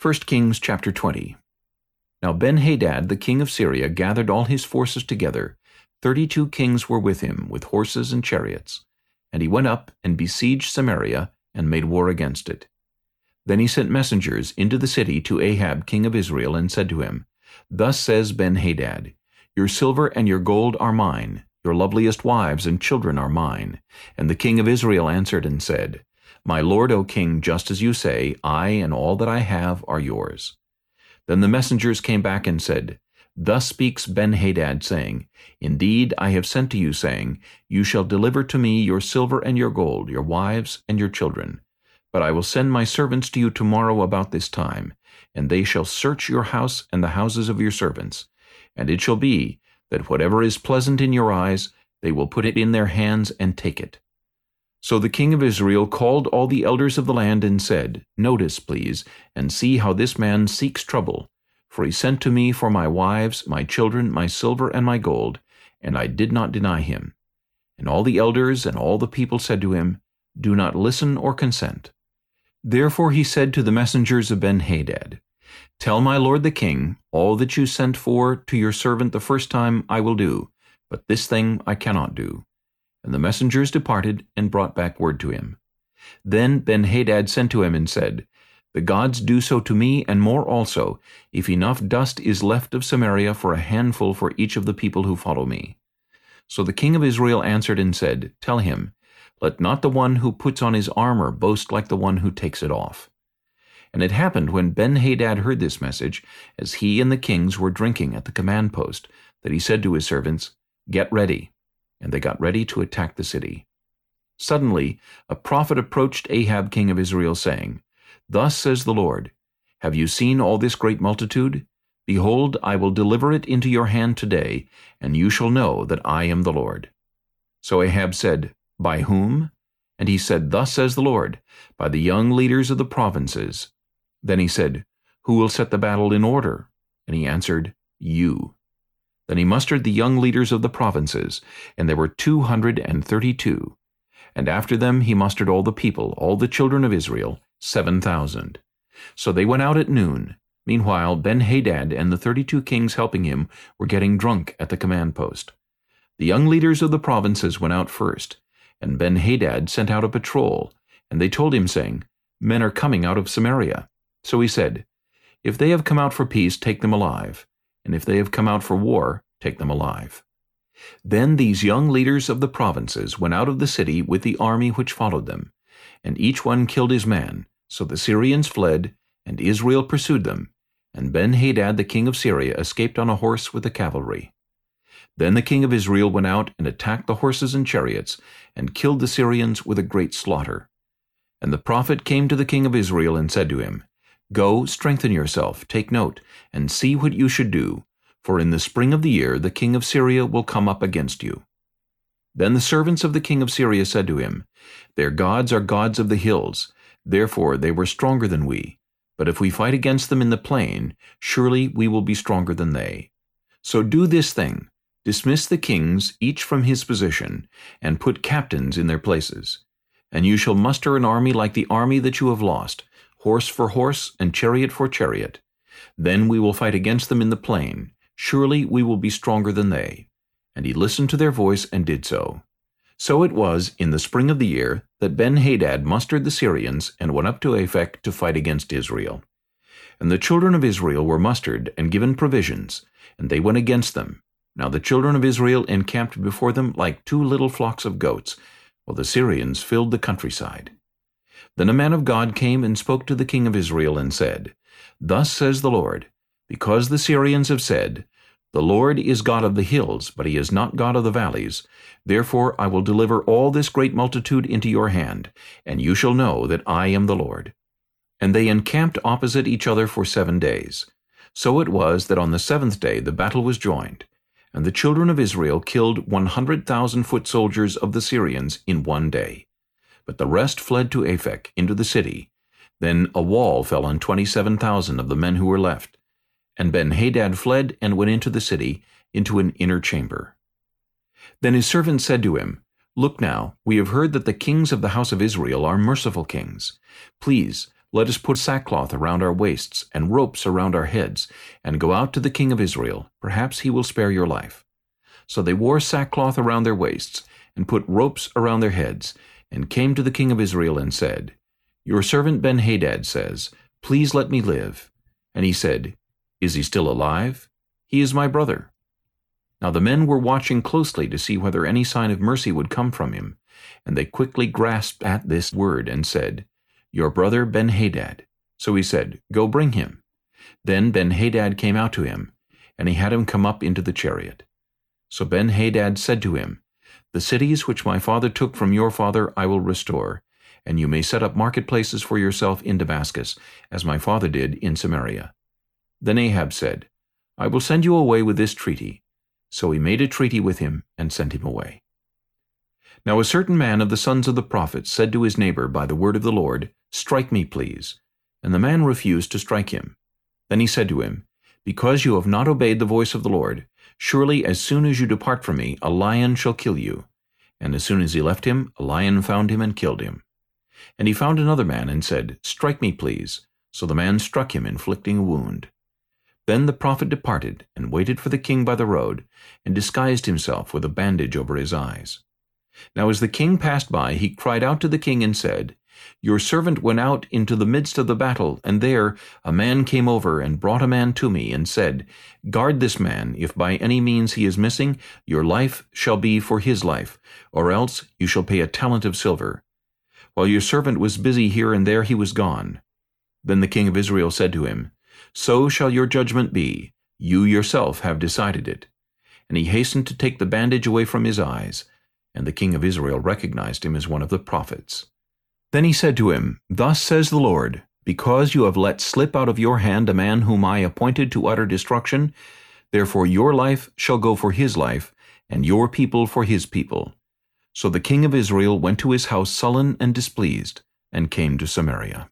1 Kings chapter 20 Now Ben-Hadad the king of Syria gathered all his forces together. Thirty-two kings were with him, with horses and chariots. And he went up and besieged Samaria, and made war against it. Then he sent messengers into the city to Ahab king of Israel, and said to him, Thus says Ben-Hadad, Your silver and your gold are mine, your loveliest wives and children are mine. And the king of Israel answered and said, my lord, O king, just as you say, I and all that I have are yours. Then the messengers came back and said, Thus speaks Ben-Hadad, saying, Indeed, I have sent to you, saying, You shall deliver to me your silver and your gold, your wives and your children. But I will send my servants to you tomorrow about this time, and they shall search your house and the houses of your servants. And it shall be, that whatever is pleasant in your eyes, they will put it in their hands and take it. So the king of Israel called all the elders of the land and said, Notice, please, and see how this man seeks trouble. For he sent to me for my wives, my children, my silver, and my gold, and I did not deny him. And all the elders and all the people said to him, Do not listen or consent. Therefore he said to the messengers of Ben-Hadad, Tell my lord the king, all that you sent for to your servant the first time I will do, but this thing I cannot do. And the messengers departed and brought back word to him. Then Ben-Hadad sent to him and said, The gods do so to me and more also, if enough dust is left of Samaria for a handful for each of the people who follow me. So the king of Israel answered and said, Tell him, Let not the one who puts on his armor boast like the one who takes it off. And it happened when Ben-Hadad heard this message, as he and the kings were drinking at the command post, that he said to his servants, Get ready, and they got ready to attack the city. Suddenly a prophet approached Ahab king of Israel, saying, Thus says the Lord, Have you seen all this great multitude? Behold, I will deliver it into your hand today, and you shall know that I am the Lord. So Ahab said, By whom? And he said, Thus says the Lord, By the young leaders of the provinces. Then he said, Who will set the battle in order? And he answered, You. Then he mustered the young leaders of the provinces, and there were two hundred and thirty-two. And after them he mustered all the people, all the children of Israel, seven thousand. So they went out at noon. Meanwhile Ben-Hadad and the thirty-two kings helping him were getting drunk at the command post. The young leaders of the provinces went out first, and Ben-Hadad sent out a patrol, and they told him, saying, Men are coming out of Samaria. So he said, If they have come out for peace, take them alive and if they have come out for war, take them alive. Then these young leaders of the provinces went out of the city with the army which followed them, and each one killed his man. So the Syrians fled, and Israel pursued them, and Ben-Hadad the king of Syria escaped on a horse with the cavalry. Then the king of Israel went out and attacked the horses and chariots, and killed the Syrians with a great slaughter. And the prophet came to the king of Israel and said to him, Go, strengthen yourself, take note, and see what you should do, for in the spring of the year the king of Syria will come up against you. Then the servants of the king of Syria said to him, Their gods are gods of the hills, therefore they were stronger than we. But if we fight against them in the plain, surely we will be stronger than they. So do this thing, dismiss the kings, each from his position, and put captains in their places. And you shall muster an army like the army that you have lost, horse for horse and chariot for chariot. Then we will fight against them in the plain. Surely we will be stronger than they. And he listened to their voice and did so. So it was in the spring of the year that Ben-Hadad mustered the Syrians and went up to Aphek to fight against Israel. And the children of Israel were mustered and given provisions, and they went against them. Now the children of Israel encamped before them like two little flocks of goats, while the Syrians filled the countryside. Then a man of God came and spoke to the king of Israel and said, Thus says the Lord, Because the Syrians have said, The Lord is God of the hills, but he is not God of the valleys, therefore I will deliver all this great multitude into your hand, and you shall know that I am the Lord. And they encamped opposite each other for seven days. So it was that on the seventh day the battle was joined, and the children of Israel killed one hundred thousand foot soldiers of the Syrians in one day. But the rest fled to Aphek, into the city. Then a wall fell on twenty-seven thousand of the men who were left. And Ben-Hadad fled and went into the city, into an inner chamber. Then his servants said to him, Look now, we have heard that the kings of the house of Israel are merciful kings. Please, Let us put sackcloth around our waists, and ropes around our heads, and go out to the king of Israel. Perhaps he will spare your life. So they wore sackcloth around their waists, and put ropes around their heads, and came to the king of Israel and said, Your servant Ben-Hadad says, Please let me live. And he said, Is he still alive? He is my brother. Now the men were watching closely to see whether any sign of mercy would come from him, and they quickly grasped at this word and said, Your brother Ben-Hadad. So he said, Go bring him. Then Ben-Hadad came out to him, and he had him come up into the chariot. So Ben-Hadad said to him, The cities which my father took from your father I will restore, and you may set up marketplaces for yourself in Damascus, as my father did in Samaria. Then Ahab said, I will send you away with this treaty. So he made a treaty with him and sent him away. Now a certain man of the sons of the prophets said to his neighbor by the word of the Lord, Strike me, please. And the man refused to strike him. Then he said to him, Because you have not obeyed the voice of the Lord, surely as soon as you depart from me, a lion shall kill you. And as soon as he left him, a lion found him and killed him. And he found another man and said, Strike me, please. So the man struck him, inflicting a wound. Then the prophet departed, and waited for the king by the road, and disguised himself with a bandage over his eyes. Now as the king passed by, he cried out to the king and said, Your servant went out into the midst of the battle, and there a man came over and brought a man to me, and said, Guard this man, if by any means he is missing, your life shall be for his life, or else you shall pay a talent of silver. While your servant was busy here and there, he was gone. Then the king of Israel said to him, so shall your judgment be. You yourself have decided it. And he hastened to take the bandage away from his eyes. And the king of Israel recognized him as one of the prophets. Then he said to him, Thus says the Lord, Because you have let slip out of your hand a man whom I appointed to utter destruction, therefore your life shall go for his life, and your people for his people. So the king of Israel went to his house sullen and displeased, and came to Samaria.